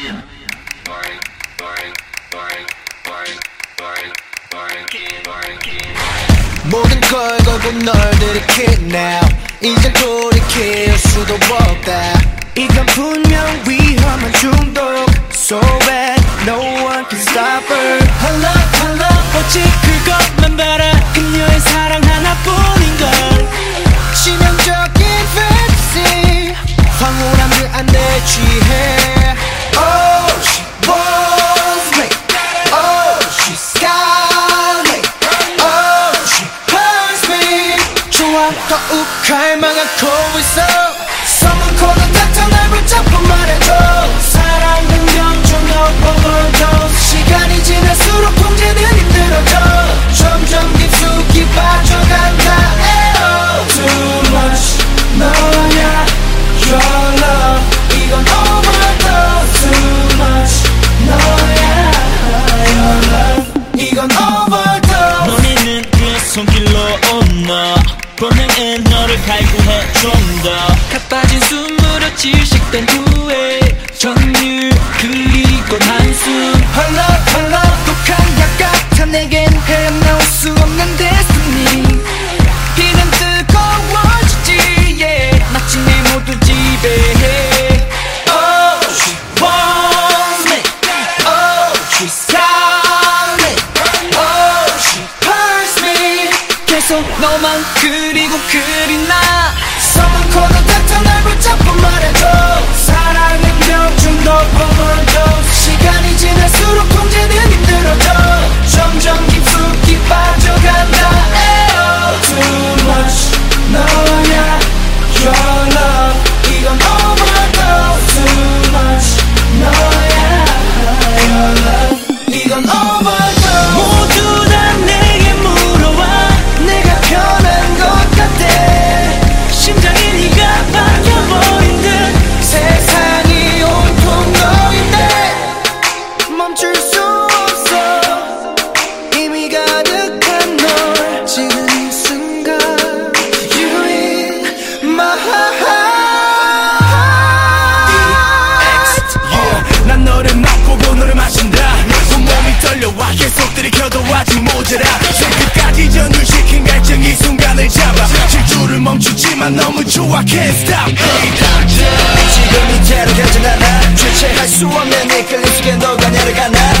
Maya. More than girl, go go kid now. Is a good kid, so the world that. 이건 분명 위험한 중. 더욱 갈망하고 있어 call the doctor 날 붙잡고 말해줘 사랑은 명중 overdose 시간이 지날수록 통제는 힘들어져 점점 깊숙이 빠져간다 에어 Too much 너야 Your love 이건 overdose Too much 너야 Your love 이건 overdose 계속 너만 그리고 그리나 Someone call the doctor 날 붙잡고 말해줘 감출 수 없어. 이미 가득한 널 지금 이 순간 You in my heart yeah, 난 너를 맛보고 너를 마신다. 온몸이 떨려와 계속 들이켜도 아직 모자라. 새끝까지 전율시킨 갈증 이 순간을 잡아. 숨을 멈추지만 너무 좋아 Can't stop. Hey doctor. 지금 이대로 가진 않아 주체할 수 없는 이끌림 속에 너가 내려가나?